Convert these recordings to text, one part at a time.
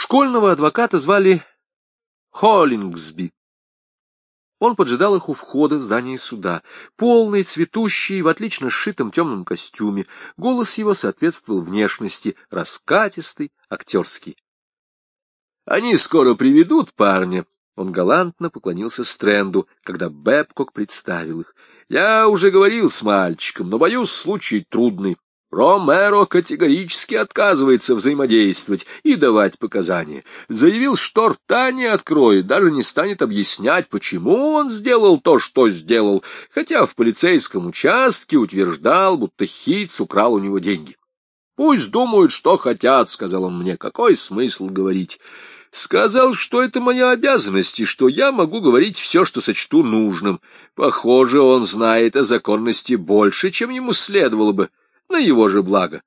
Школьного адвоката звали Холлингсби. Он поджидал их у входа в здание суда, полный, цветущий, в отлично сшитом темном костюме. Голос его соответствовал внешности, раскатистый, актерский. — Они скоро приведут парня. Он галантно поклонился Стрэнду, когда Бэбкок представил их. — Я уже говорил с мальчиком, но, боюсь, случай трудный. Ромеро категорически отказывается взаимодействовать и давать показания. Заявил, что рта не откроет, даже не станет объяснять, почему он сделал то, что сделал, хотя в полицейском участке утверждал, будто Хитц украл у него деньги. «Пусть думают, что хотят», — сказал он мне, — «какой смысл говорить?» Сказал, что это моя обязанность, и что я могу говорить все, что сочту нужным. Похоже, он знает о законности больше, чем ему следовало бы на его же благо.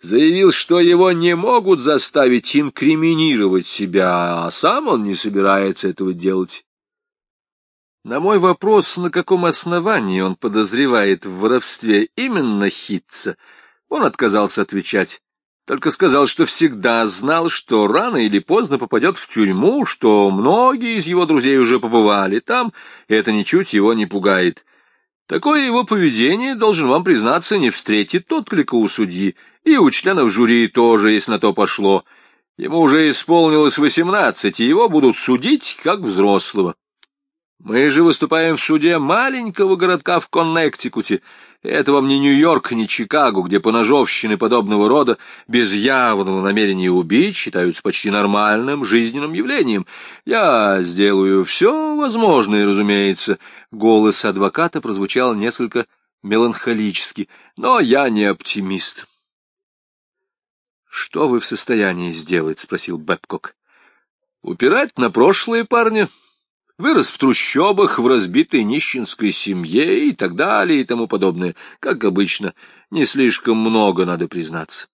Заявил, что его не могут заставить инкриминировать себя, а сам он не собирается этого делать. На мой вопрос, на каком основании он подозревает в воровстве именно Хитца, он отказался отвечать. Только сказал, что всегда знал, что рано или поздно попадет в тюрьму, что многие из его друзей уже побывали там, и это ничуть его не пугает. Такое его поведение, должен вам признаться, не встретит отклика у судьи, и у членов жюри тоже, если на то пошло. Ему уже исполнилось восемнадцать, и его будут судить как взрослого. Мы же выступаем в суде маленького городка в Коннектикуте. Это вам не Нью-Йорк, не Чикаго, где поножовщины подобного рода без явного намерения убить считаются почти нормальным жизненным явлением. Я сделаю все возможное, разумеется. Голос адвоката прозвучал несколько меланхолически, но я не оптимист. — Что вы в состоянии сделать? — спросил Бэбкок. — Упирать на прошлое, парня. — вырос в трущобах, в разбитой нищенской семье и так далее и тому подобное. Как обычно, не слишком много, надо признаться.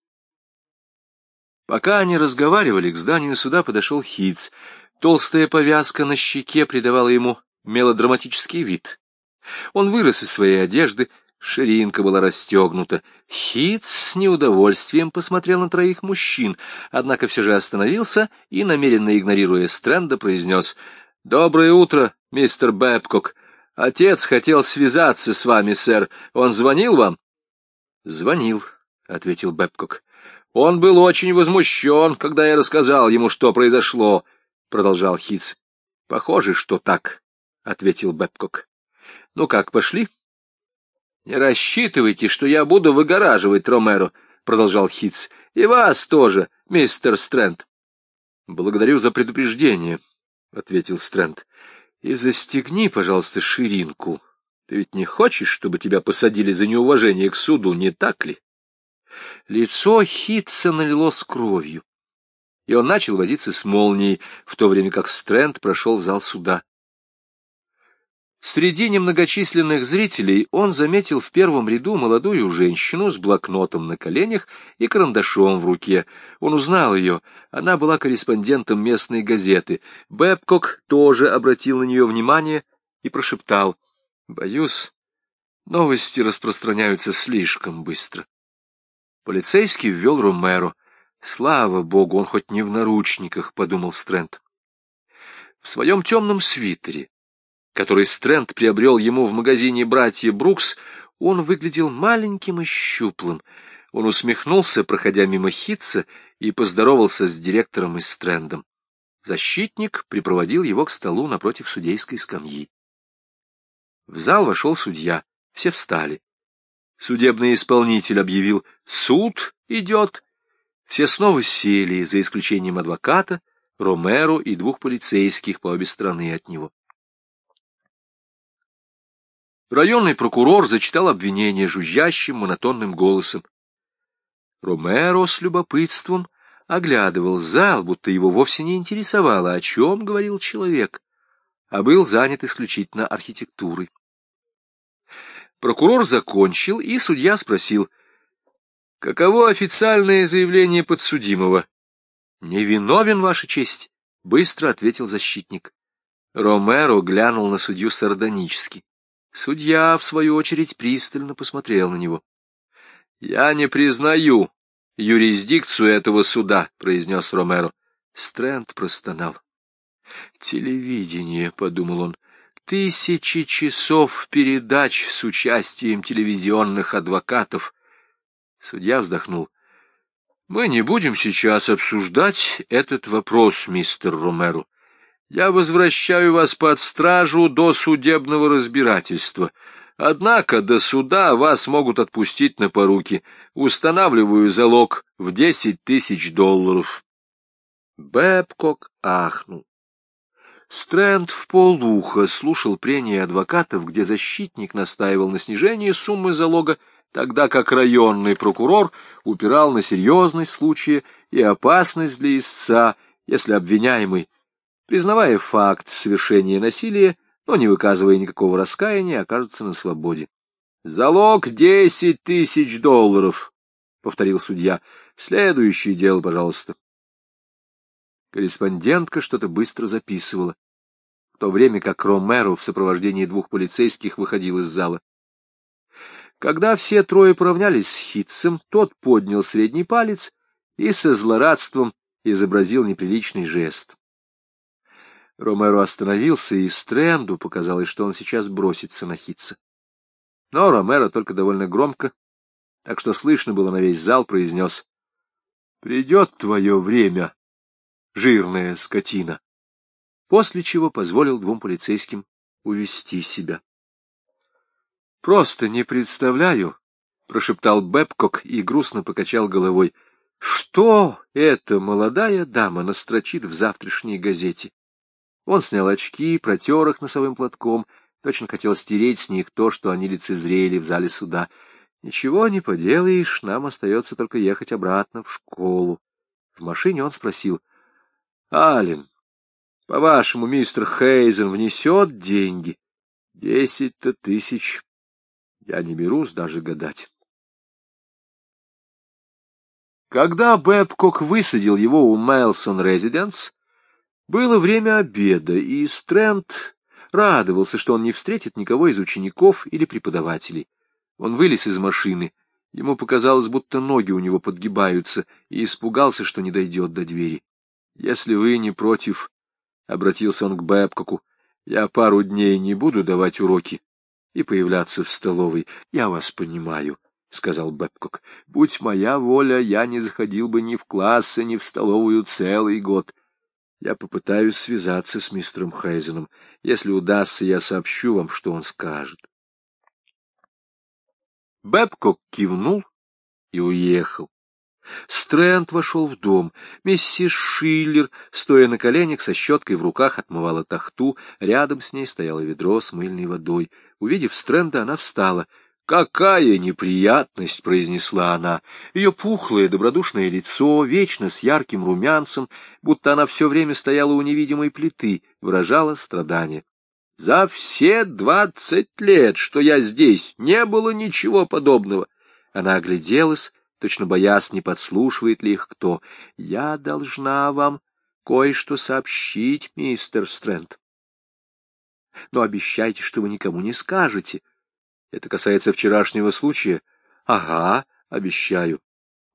Пока они разговаривали, к зданию суда подошел Хитц. Толстая повязка на щеке придавала ему мелодраматический вид. Он вырос из своей одежды, ширинка была расстегнута. Хитц с неудовольствием посмотрел на троих мужчин, однако все же остановился и, намеренно игнорируя Стрэнда, произнес — Доброе утро, мистер Бэбкок. Отец хотел связаться с вами, сэр. Он звонил вам? Звонил, ответил Бэбкок. Он был очень возмущен, когда я рассказал ему, что произошло, продолжал Хитц. Похоже, что так, ответил Бэбкок. Ну как, пошли? Не рассчитывайте, что я буду выгораживать Ромеро, продолжал Хитц. И вас тоже, мистер Стрэнд. Благодарю за предупреждение, — ответил Стрэнд. — И застегни, пожалуйста, ширинку. Ты ведь не хочешь, чтобы тебя посадили за неуважение к суду, не так ли? Лицо Хитца налилось кровью, и он начал возиться с молнией, в то время как Стрэнд прошел в зал суда. Среди немногочисленных зрителей он заметил в первом ряду молодую женщину с блокнотом на коленях и карандашом в руке. Он узнал ее. Она была корреспондентом местной газеты. Бэбкок тоже обратил на нее внимание и прошептал. «Боюсь, новости распространяются слишком быстро». Полицейский ввел Ромеро. «Слава богу, он хоть не в наручниках», — подумал Стрэнд. В своем темном свитере который Стрэнд приобрел ему в магазине «Братья Брукс», он выглядел маленьким и щуплым. Он усмехнулся, проходя мимо Хитца, и поздоровался с директором и Стрэндом. Защитник припроводил его к столу напротив судейской скамьи. В зал вошел судья. Все встали. Судебный исполнитель объявил «Суд идет». Все снова сели, за исключением адвоката, Ромеро и двух полицейских по обе стороны от него. Районный прокурор зачитал обвинение жужжащим монотонным голосом. Ромеро с любопытством оглядывал зал, будто его вовсе не интересовало, о чем говорил человек, а был занят исключительно архитектурой. Прокурор закончил, и судья спросил, «Каково официальное заявление подсудимого?» «Невиновен, Ваша честь», — быстро ответил защитник. Ромеро глянул на судью сардонически. Судья, в свою очередь, пристально посмотрел на него. — Я не признаю юрисдикцию этого суда, — произнес Ромеро. Стрэнд простонал. «Телевидение», — подумал он, — «тысячи часов передач с участием телевизионных адвокатов». Судья вздохнул. «Мы не будем сейчас обсуждать этот вопрос, мистер Ромеро. Я возвращаю вас под стражу до судебного разбирательства. Однако до суда вас могут отпустить на поруки. Устанавливаю залог в десять тысяч долларов». Бэбкок ахнул. Стрэнд в полуха слушал прения адвокатов, где защитник настаивал на снижении суммы залога, тогда как районный прокурор упирал на серьезность случая и опасность для истца, если обвиняемый, признавая факт совершения насилия, но не выказывая никакого раскаяния, окажется на свободе. «Залог десять тысяч долларов», — повторил судья. «Следующее дело, пожалуйста». Корреспондентка что-то быстро записывала, в то время как Ромеро в сопровождении двух полицейских выходил из зала. Когда все трое поравнялись с Хитцем, тот поднял средний палец и со злорадством изобразил неприличный жест. Ромеро остановился, и Стрэнду показалось, что он сейчас бросится на Хитца. Но Ромеро только довольно громко, так что слышно было на весь зал, произнес «Придет твое время, жирная скотина, после чего позволил двум полицейским увести себя. «Просто не представляю», — прошептал Бэбкок и грустно покачал головой, — «что эта молодая дама настрочит в завтрашней газете?» Он снял очки, протер их носовым платком, точно хотел стереть с них то, что они лицезрели в зале суда. «Ничего не поделаешь, нам остается только ехать обратно в школу». В машине он спросил — Ален, по-вашему, мистер Хейзен внесет деньги? Десять-то тысяч. Я не берусь даже гадать. Когда Бэбкок высадил его у Мэлсон Резиденс, было время обеда, и Стрэнд радовался, что он не встретит никого из учеников или преподавателей. Он вылез из машины, ему показалось, будто ноги у него подгибаются, и испугался, что не дойдет до двери. Если вы не против, — обратился он к Бэбкоку, — я пару дней не буду давать уроки и появляться в столовой. Я вас понимаю, — сказал Бэбкок. — Будь моя воля, я не заходил бы ни в классы, ни в столовую целый год. Я попытаюсь связаться с мистером Хейзеном. Если удастся, я сообщу вам, что он скажет. Бэбкок кивнул и уехал. Стрэнд вошел в дом. Миссис Шиллер, стоя на коленях, со щеткой в руках отмывала тахту. Рядом с ней стояло ведро с мыльной водой. Увидев Стрэнда, она встала. «Какая неприятность!» — произнесла она. Ее пухлое добродушное лицо, вечно с ярким румянцем, будто она все время стояла у невидимой плиты, выражало страдание. «За все двадцать лет, что я здесь, не было ничего подобного!» Она огляделась, точно боясь, не подслушивает ли их кто. «Я должна вам кое-что сообщить, мистер Стрэнд. Но обещайте, что вы никому не скажете. Это касается вчерашнего случая. Ага, обещаю.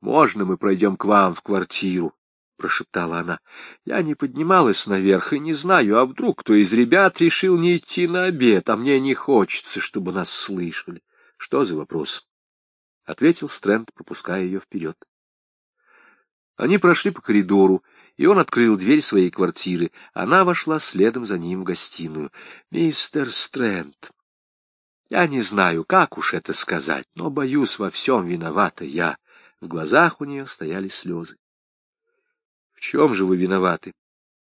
Можно мы пройдем к вам в квартиру? — прошептала она. — Я не поднималась наверх и не знаю, а вдруг кто из ребят решил не идти на обед, а мне не хочется, чтобы нас слышали. Что за вопрос? — ответил Стрэнд, пропуская ее вперед. Они прошли по коридору, и он открыл дверь своей квартиры. Она вошла следом за ним в гостиную. — Мистер Стрэнд, я не знаю, как уж это сказать, но, боюсь, во всем виновата я. В глазах у нее стояли слезы. — В чем же вы виноваты?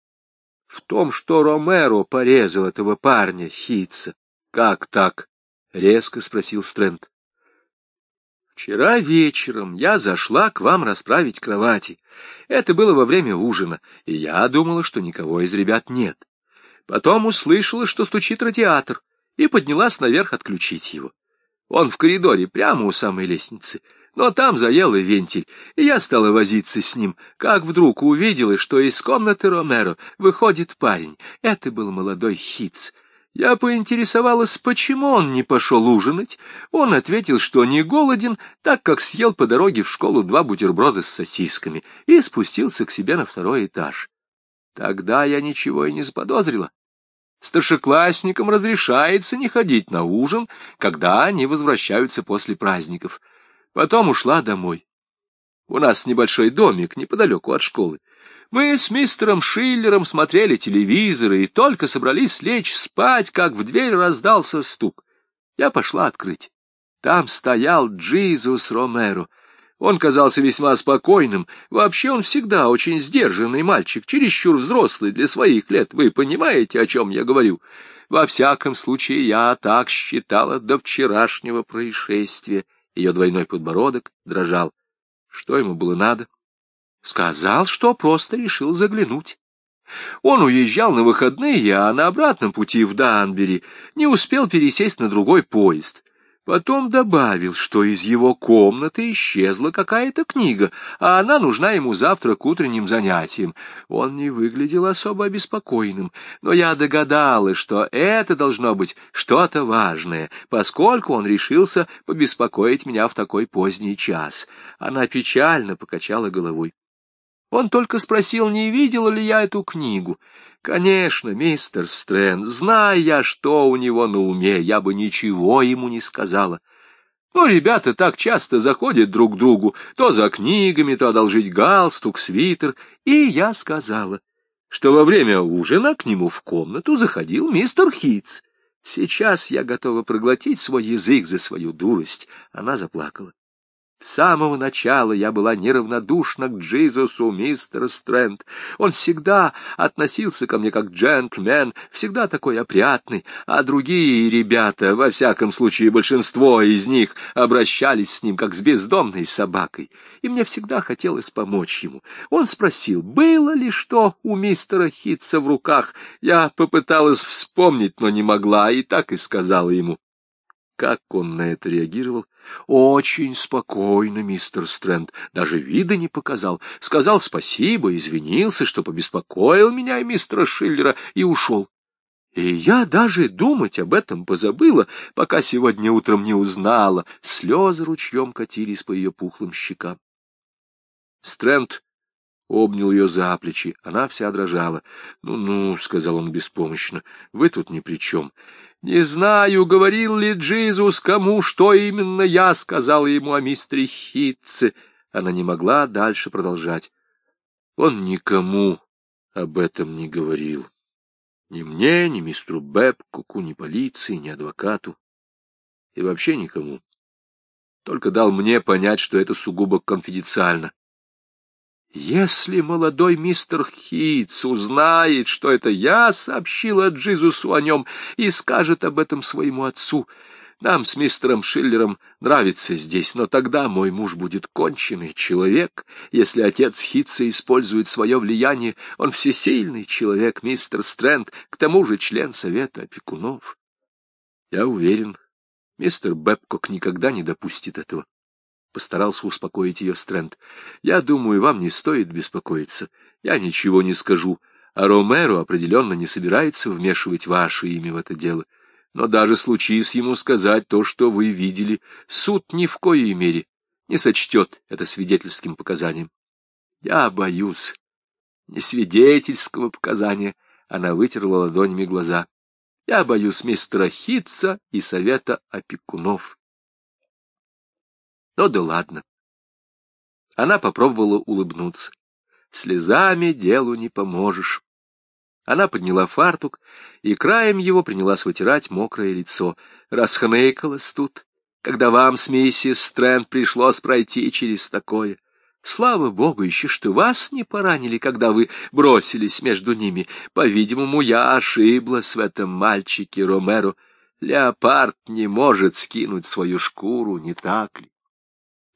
— В том, что Ромеро порезал этого парня, Хитца. — Как так? — резко спросил Стрэнд. Вчера вечером я зашла к вам расправить кровати. Это было во время ужина, и я думала, что никого из ребят нет. Потом услышала, что стучит радиатор, и поднялась наверх отключить его. Он в коридоре, прямо у самой лестницы, но там заело вентиль, и я стала возиться с ним, как вдруг увидела, что из комнаты Ромеро выходит парень. Это был молодой хитц. Я поинтересовалась, почему он не пошел ужинать. Он ответил, что не голоден, так как съел по дороге в школу два бутерброда с сосисками и спустился к себе на второй этаж. Тогда я ничего и не заподозрила. Старшеклассникам разрешается не ходить на ужин, когда они возвращаются после праздников. Потом ушла домой. У нас небольшой домик неподалеку от школы. Мы с мистером Шиллером смотрели телевизор и только собрались лечь спать, как в дверь раздался стук. Я пошла открыть. Там стоял Джизус Ромеро. Он казался весьма спокойным. Вообще он всегда очень сдержанный мальчик, чересчур взрослый для своих лет. Вы понимаете, о чем я говорю? Во всяком случае, я так считала до вчерашнего происшествия. Ее двойной подбородок дрожал. Что ему было надо? Сказал, что просто решил заглянуть. Он уезжал на выходные, а на обратном пути в Данбери не успел пересесть на другой поезд. Потом добавил, что из его комнаты исчезла какая-то книга, а она нужна ему завтра к утренним занятиям. Он не выглядел особо обеспокоенным, но я догадалась, что это должно быть что-то важное, поскольку он решился побеспокоить меня в такой поздний час. Она печально покачала головой. Он только спросил, не видела ли я эту книгу. Конечно, мистер Стрэнд, зная я, что у него на уме, я бы ничего ему не сказала. Но ребята так часто заходят друг к другу, то за книгами, то одолжить галстук, свитер, и я сказала, что во время ужина к нему в комнату заходил мистер Хитц. Сейчас я готова проглотить свой язык за свою дурость. Она заплакала. С самого начала я была неравнодушна к Джизусу, мистер Стрэнд. Он всегда относился ко мне как джентльмен, всегда такой опрятный, а другие ребята, во всяком случае большинство из них, обращались с ним как с бездомной собакой, и мне всегда хотелось помочь ему. Он спросил, было ли что у мистера Хитца в руках. Я попыталась вспомнить, но не могла, и так и сказала ему. Как он на это реагировал? Очень спокойно, мистер Стрэнд, даже вида не показал. Сказал спасибо, извинился, что побеспокоил меня и мистера Шиллера, и ушел. И я даже думать об этом позабыла, пока сегодня утром не узнала. Слезы ручьем катились по ее пухлым щекам. Стрэнд обнял ее за плечи. Она вся дрожала. «Ну — сказал он беспомощно, — вы тут ни при чем. Не знаю, говорил ли Джизус кому, что именно я сказала ему о мистере Хитце. Она не могла дальше продолжать. Он никому об этом не говорил. Ни мне, ни мистеру Бэбкуку, ни полиции, ни адвокату. И вообще никому. Только дал мне понять, что это сугубо конфиденциально. Если молодой мистер Хитц узнает, что это я сообщила Джизусу о нем и скажет об этом своему отцу, нам с мистером Шиллером нравится здесь, но тогда мой муж будет конченый человек. Если отец Хитца использует свое влияние, он всесильный человек, мистер Стрэнд, к тому же член совета опекунов. Я уверен, мистер Бэбкок никогда не допустит этого. — постарался успокоить ее Стрэнд. — Я думаю, вам не стоит беспокоиться. Я ничего не скажу, а Ромеро определенно не собирается вмешивать ваше имя в это дело. Но даже случись ему сказать то, что вы видели, суд ни в коей мере не сочтет это свидетельским показанием. Я боюсь. Не свидетельского показания. Она вытерла ладонями глаза. Я боюсь мистера Хитца и совета опекунов. Ну да ладно. Она попробовала улыбнуться. Слезами делу не поможешь. Она подняла фартук и краем его принялась вытирать мокрое лицо. Расхныкалась тут, когда вам с миссис Стрэнд пришлось пройти через такое. Слава богу еще, что вас не поранили, когда вы бросились между ними. По-видимому, я ошиблась в этом мальчике Ромеро. Леопард не может скинуть свою шкуру, не так ли?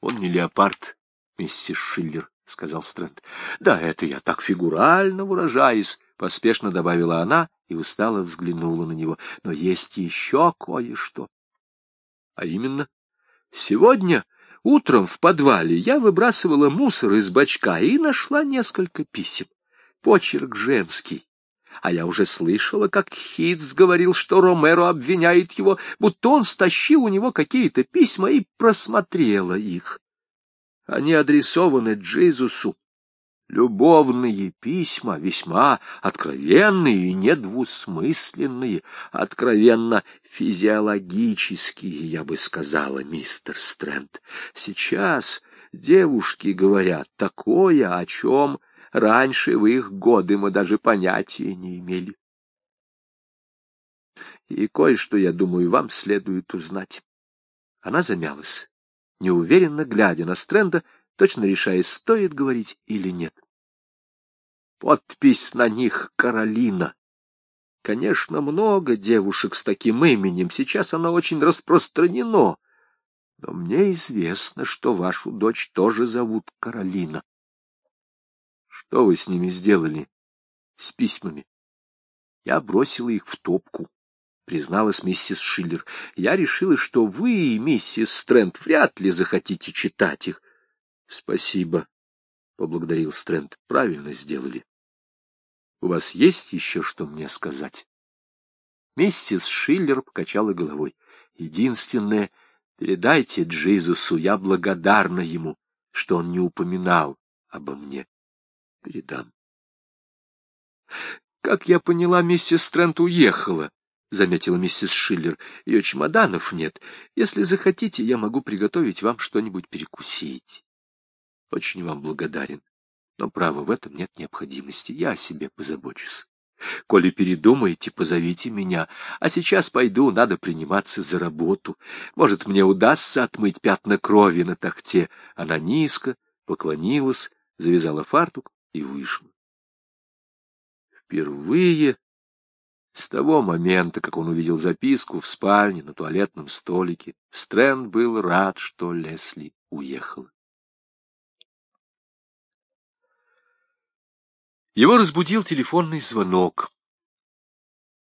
Он не леопард, миссис Шиллер, — сказал Стрэнд. — Да, это я так фигурально выражаюсь, — поспешно добавила она и устало взглянула на него. — Но есть еще кое-что. А именно, сегодня утром в подвале я выбрасывала мусор из бачка и нашла несколько писем. Почерк женский. А я уже слышала, как Хитц говорил, что Ромеро обвиняет его, будто он стащил у него какие-то письма и просмотрела их. Они адресованы Джизусу. Любовные письма, весьма откровенные и недвусмысленные, откровенно физиологические, я бы сказала, мистер Стрэнд. Сейчас девушки говорят такое, о чем раньше в их годы мы даже понятия не имели. И кое-что, я думаю, вам следует узнать. Она замялась, неуверенно глядя на Стрэнда, точно решая, стоит говорить или нет. Подпись на них Каролина. Конечно, много девушек с таким именем, сейчас оно очень распространено. Но мне известно, что вашу дочь тоже зовут Каролина. Что вы с ними сделали? С письмами? Я бросила их в топку, призналась миссис Шиллер. Я решила, что вы, миссис Стрэнд, вряд ли захотите читать их. — Спасибо, — поблагодарил Стрэнд. — Правильно сделали. — У вас есть еще что мне сказать? Миссис Шиллер покачала головой. — Единственное, передайте Джизусу, я благодарна ему, что он не упоминал обо мне. Передам. — Как я поняла, миссис Стрэнд уехала, — заметила миссис Шиллер. — Ее чемоданов нет. Если захотите, я могу приготовить вам что-нибудь перекусить. Очень вам благодарен. Но, право, в этом нет необходимости. Я о себе позабочусь. Коли передумаете, позовите меня. А сейчас пойду, надо приниматься за работу. Может, мне удастся отмыть пятна крови на тахте. Она низко поклонилась, завязала фартук и вышла. Впервые с того момента, как он увидел записку в спальне на туалетном столике, Стрэнд был рад, что Лесли уехала. Его разбудил телефонный звонок.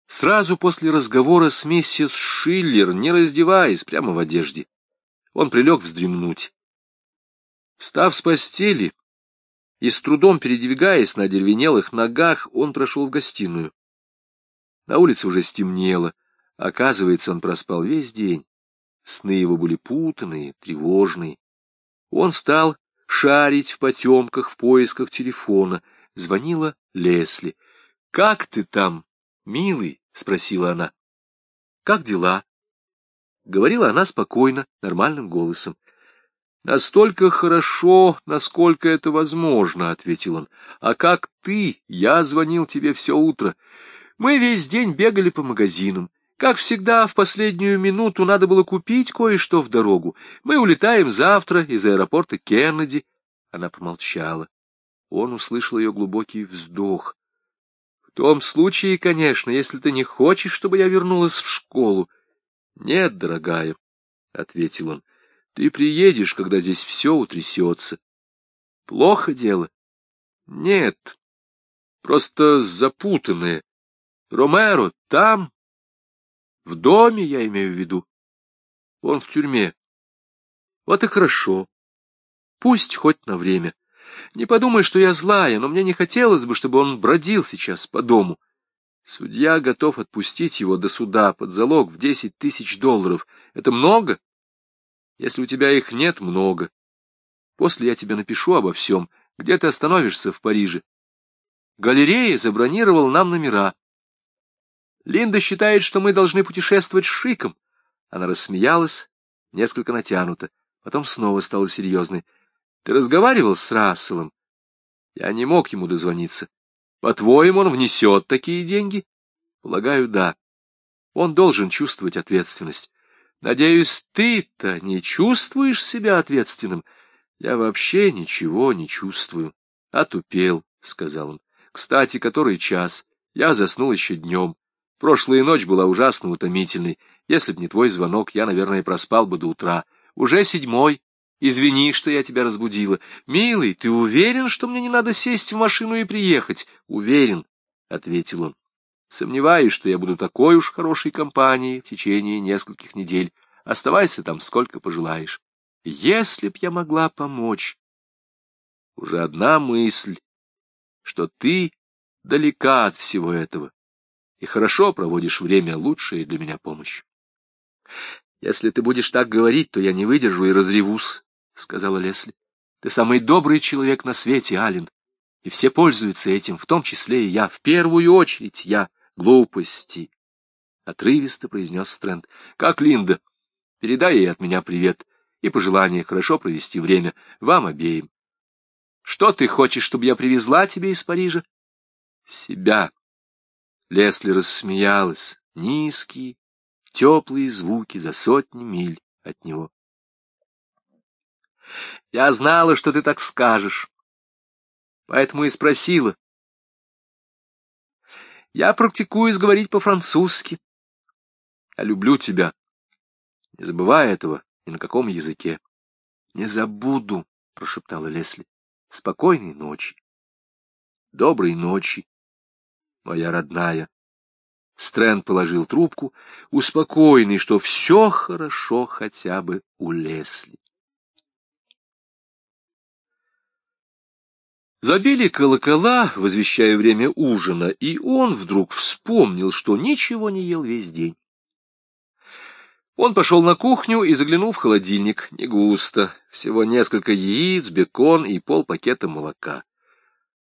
Сразу после разговора с миссис Шиллер, не раздеваясь, прямо в одежде, он прилег вздремнуть. Встав с постели и с трудом передвигаясь на деревенелых ногах, он прошел в гостиную. На улице уже стемнело. Оказывается, он проспал весь день. Сны его были путанные, тревожные. Он стал шарить в потемках в поисках телефона — звонила Лесли. — Как ты там, милый? — спросила она. — Как дела? Говорила она спокойно, нормальным голосом. — Настолько хорошо, насколько это возможно, — ответил он. — А как ты? Я звонил тебе все утро. Мы весь день бегали по магазинам. Как всегда, в последнюю минуту надо было купить кое-что в дорогу. Мы улетаем завтра из аэропорта Кеннеди. Она помолчала. Он услышал ее глубокий вздох. — В том случае, конечно, если ты не хочешь, чтобы я вернулась в школу. — Нет, дорогая, — ответил он, — ты приедешь, когда здесь все утрясется. — Плохо дело? — Нет, просто запутанное. Ромеро там? В доме, я имею в виду. Он в тюрьме. Вот и хорошо. Пусть хоть на время. Не подумай, что я злая, но мне не хотелось бы, чтобы он бродил сейчас по дому. Судья готов отпустить его до суда под залог в десять тысяч долларов. Это много? Если у тебя их нет, много. После я тебе напишу обо всем, где ты остановишься в Париже. Галерея забронировал нам номера. Линда считает, что мы должны путешествовать с Шиком. Она рассмеялась, несколько натянуто, потом снова стала серьезной. Ты разговаривал с Расселом? Я не мог ему дозвониться. По-твоему, он внесет такие деньги? Полагаю, да. Он должен чувствовать ответственность. Надеюсь, ты-то не чувствуешь себя ответственным? Я вообще ничего не чувствую. Отупел, — сказал он. Кстати, который час? Я заснул еще днем. Прошлая ночь была ужасно утомительной. Если б не твой звонок, я, наверное, проспал бы до утра. Уже седьмой. Извини, что я тебя разбудила. Милый, ты уверен, что мне не надо сесть в машину и приехать? Уверен, — ответил он. Сомневаюсь, что я буду такой уж хорошей компанией в течение нескольких недель. Оставайся там сколько пожелаешь. Если б я могла помочь. Уже одна мысль, что ты далека от всего этого и хорошо проводишь время, лучшая для меня помощь. Если ты будешь так говорить, то я не выдержу и разревусь. — сказала Лесли. — Ты самый добрый человек на свете, Ален. И все пользуются этим, в том числе и я. В первую очередь я. Глупости. Отрывисто произнес Стрэнд. Как Линда. Передай ей от меня привет и пожелание хорошо провести время вам обеим. Что ты хочешь, чтобы я привезла тебе из Парижа? Себя. Лесли рассмеялась. Низкие, теплые звуки за сотни миль от него. Я знала, что ты так скажешь. Поэтому и спросила. Я практикуюсь говорить по-французски. Я люблю тебя. Не забывай этого ни на каком языке. — Не забуду, — прошептала Лесли. — Спокойной ночи. Доброй ночи, моя родная. Стрэнд положил трубку, успокоенный, что все хорошо хотя бы у Лесли. Забили колокола, возвещая время ужина, и он вдруг вспомнил, что ничего не ел весь день. Он пошел на кухню и заглянул в холодильник. Не густо, всего несколько яиц, бекон и полпакета молока.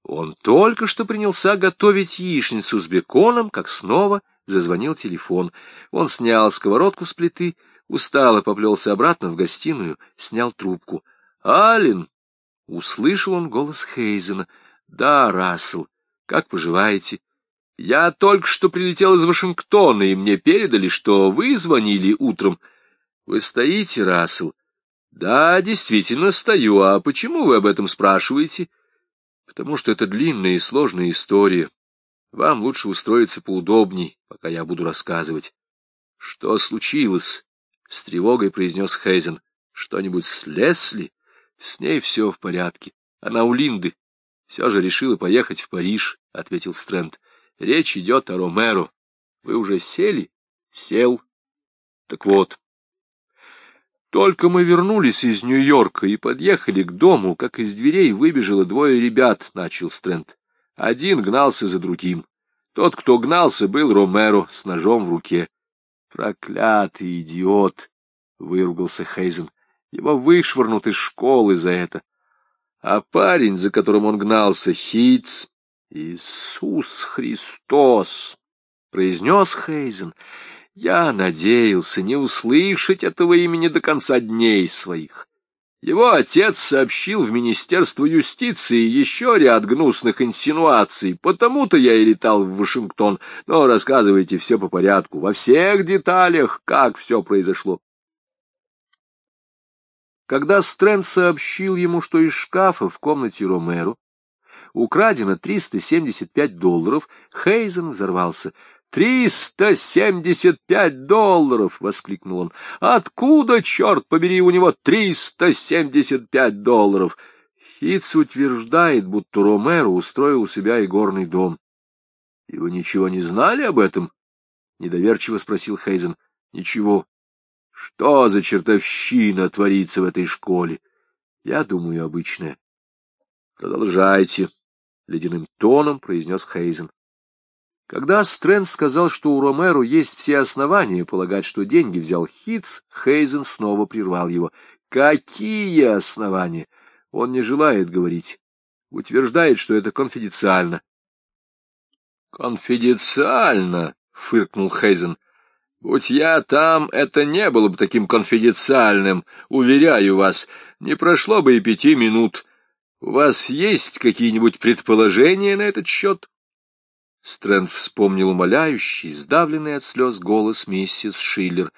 Он только что принялся готовить яичницу с беконом, как снова зазвонил телефон. Он снял сковородку с плиты, устало поплелся обратно в гостиную, снял трубку. «Аллен!» — услышал он голос Хейзена. «Да, Рассел, как поживаете?» Я только что прилетел из Вашингтона, и мне передали, что вы звонили утром. Вы стоите, Рассел? Да, действительно стою. А почему вы об этом спрашиваете? Потому что это длинная и сложная история. Вам лучше устроиться поудобней, пока я буду рассказывать. Что случилось? С тревогой произнес Хейзен. Что-нибудь с Лесли? С ней все в порядке. Она у Линды. Все же решила поехать в Париж, — ответил Стрэнд. Речь идет о Ромеро. Вы уже сели? Сел. Так вот. Только мы вернулись из Нью-Йорка и подъехали к дому, как из дверей выбежало двое ребят, — начал Стрэнд. Один гнался за другим. Тот, кто гнался, был Ромеро с ножом в руке. Проклятый идиот! — выругался Хейзен. Его вышвырнут из школы за это. А парень, за которым он гнался, Хитц, Иисус Христос, произнес Хейзен. Я надеялся не услышать этого имени до конца дней своих. Его отец сообщил в Министерство юстиции еще ряд гнусных инсинуаций, потому-то я и летал в Вашингтон. Но рассказывайте все по порядку, во всех деталях, как все произошло. Когда Стрэнд сообщил ему, что из шкафа в комнате Ромеро украдено 375 долларов, Хейзен взорвался. «Триста семьдесят пять долларов!» — воскликнул он. «Откуда, черт побери, у него триста семьдесят пять долларов?» Хитц утверждает, будто Ромеро устроил у себя игорный дом. — И вы ничего не знали об этом? — недоверчиво спросил Хейзен. — Ничего. — Что за чертовщина творится в этой школе? Я думаю, обычная. — Продолжайте, — ледяным тоном произнес Хейзен. Когда Стрэнд сказал, что у Ромеро есть все основания полагать, что деньги взял Хитц, Хейзен снова прервал его. «Какие основания?» Он не желает говорить. Утверждает, что это конфиденциально. «Конфиденциально?» — фыркнул Хейзен. «Будь я там, это не было бы таким конфиденциальным, уверяю вас. Не прошло бы и пяти минут». У вас есть какие-нибудь предположения на этот счет? Стрэнд вспомнил умоляющий, сдавленный от слез голос миссис Шиллер.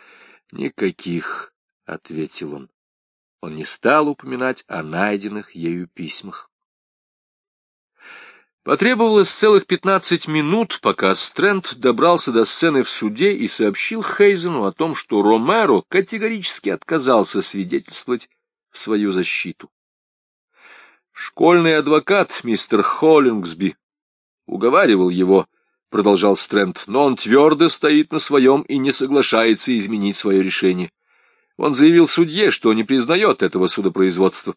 «Никаких», — ответил он. Он не стал упоминать о найденных ею письмах. Потребовалось целых пятнадцать минут, пока Стрэнд добрался до сцены в суде и сообщил Хейзену о том, что Ромеро категорически отказался свидетельствовать в свою защиту. Школьный адвокат, мистер Холлингсби, уговаривал его, — продолжал Стрэнд, — но он твердо стоит на своем и не соглашается изменить свое решение. Он заявил судье, что не признает этого судопроизводства.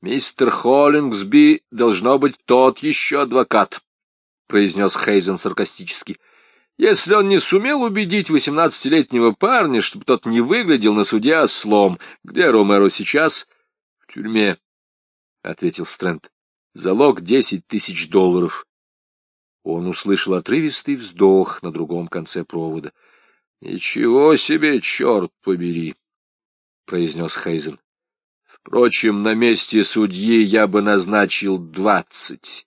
«Мистер Холлингсби должно быть тот еще адвокат», — произнес Хейзен саркастически. «Если он не сумел убедить восемнадцатилетнего парня, чтобы тот не выглядел на суде ослом, где Ромеро сейчас? В тюрьме. — ответил Стрэнд. Залог десять тысяч долларов. Он услышал отрывистый вздох на другом конце провода. — Ничего себе, черт побери! — произнес Хейзен. — Впрочем, на месте судьи я бы назначил двадцать.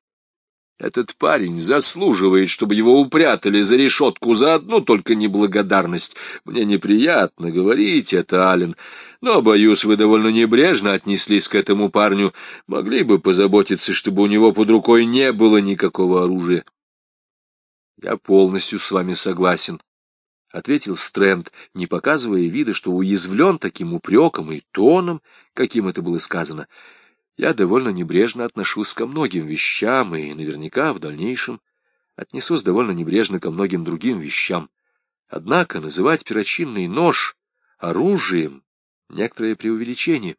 Этот парень заслуживает, чтобы его упрятали за решетку за одну только неблагодарность. Мне неприятно говорить это, Ален, но, боюсь, вы довольно небрежно отнеслись к этому парню. Могли бы позаботиться, чтобы у него под рукой не было никакого оружия. — Я полностью с вами согласен, — ответил Стрэнд, не показывая вида, что уязвлен таким упреком и тоном, каким это было сказано. — я довольно небрежно отношусь ко многим вещам и наверняка в дальнейшем отнесусь довольно небрежно ко многим другим вещам. Однако называть перочинный нож оружием — некоторое преувеличение.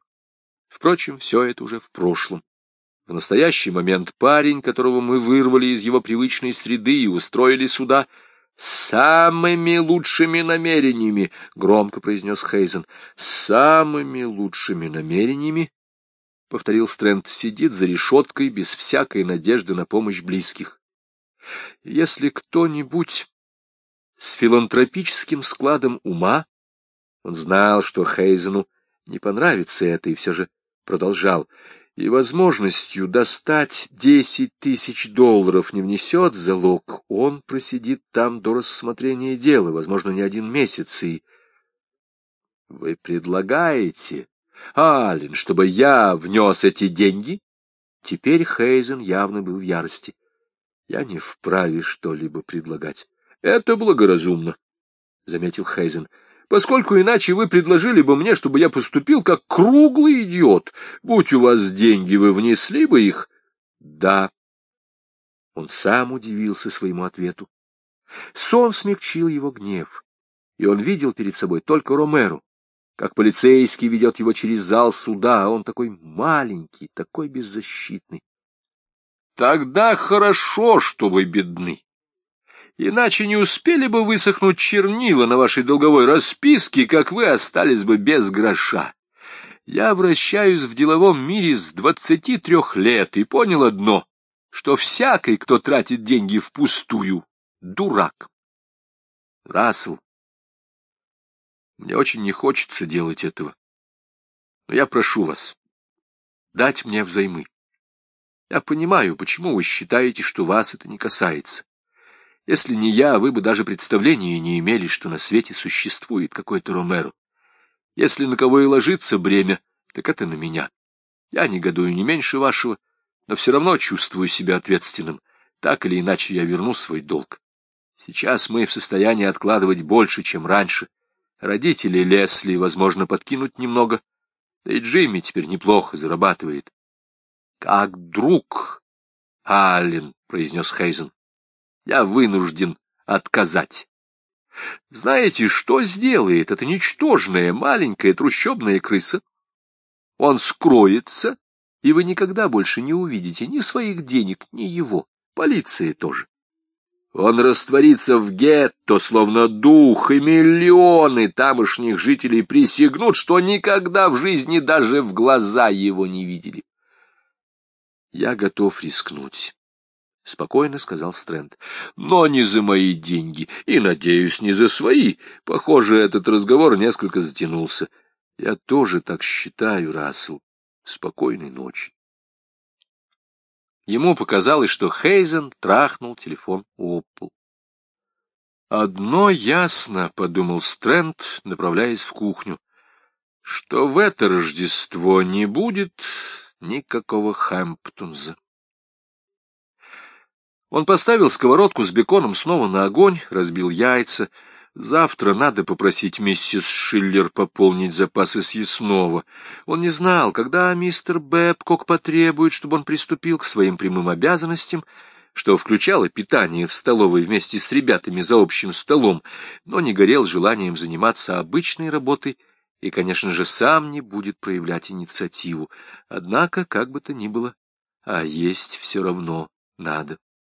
Впрочем, все это уже в прошлом. В настоящий момент парень, которого мы вырвали из его привычной среды и устроили сюда, самыми лучшими намерениями, — громко произнес Хейзен, — самыми лучшими намерениями — повторил Стрэнд, — сидит за решеткой без всякой надежды на помощь близких. Если кто-нибудь с филантропическим складом ума, он знал, что Хейзену не понравится это, и все же продолжал, и возможностью достать десять тысяч долларов не внесет залог, он просидит там до рассмотрения дела, возможно, не один месяц, и... Вы предлагаете Аллен, чтобы я внес эти деньги? Теперь Хейзен явно был в ярости. Я не вправе что-либо предлагать. Это благоразумно, — заметил Хейзен, — поскольку иначе вы предложили бы мне, чтобы я поступил как круглый идиот. Будь у вас деньги, вы внесли бы их? Да. Он сам удивился своему ответу. Сон смягчил его гнев, и он видел перед собой только Ромеру как полицейский ведет его через зал суда, а он такой маленький, такой беззащитный. Тогда хорошо, что вы бедны. Иначе не успели бы высохнуть чернила на вашей долговой расписке, как вы остались бы без гроша. Я вращаюсь в деловом мире с двадцати трех лет и понял одно, что всякий, кто тратит деньги впустую, дурак. Рассел, мне очень не хочется делать этого. Но я прошу вас дать мне взаймы. Я понимаю, почему вы считаете, что вас это не касается. Если не я, вы бы даже представления не имели, что на свете существует какой-то Ромеро. Если на кого и ложится бремя, так это на меня. Я негодую не меньше вашего, но все равно чувствую себя ответственным. Так или иначе я верну свой долг. Сейчас мы в состоянии откладывать больше, чем раньше, Родители Лесли, возможно, подкинуть немного. Да и Джимми теперь неплохо зарабатывает. — Как друг, Аллен, — произнес Хейзен, — я вынужден отказать. Знаете, что сделает эта ничтожная маленькая трущобная крыса? Он скроется, и вы никогда больше не увидите ни своих денег, ни его. Полиция тоже. Он растворится в гетто, словно дух, и миллионы тамошних жителей присягнут, что никогда в жизни даже в глаза его не видели. «Я готов рискнуть», — спокойно сказал Стрэнд. «Но не за мои деньги, и, надеюсь, не за свои. Похоже, этот разговор несколько затянулся. Я тоже так считаю, Рассел. Спокойной ночи». Ему показалось, что Хейзен трахнул телефон об пол. «Одно ясно», — подумал Стрэнд, направляясь в кухню, — «что в это Рождество не будет никакого Хэмптонза». Он поставил сковородку с беконом снова на огонь, разбил яйца, Завтра надо попросить миссис Шиллер пополнить запасы съестного. Он не знал, когда мистер Бэбкок потребует, чтобы он приступил к своим прямым обязанностям, что включало питание в столовой вместе с ребятами за общим столом, но не горел желанием заниматься обычной работой и, конечно же, сам не будет проявлять инициативу. Однако, как бы то ни было, а есть все равно надо.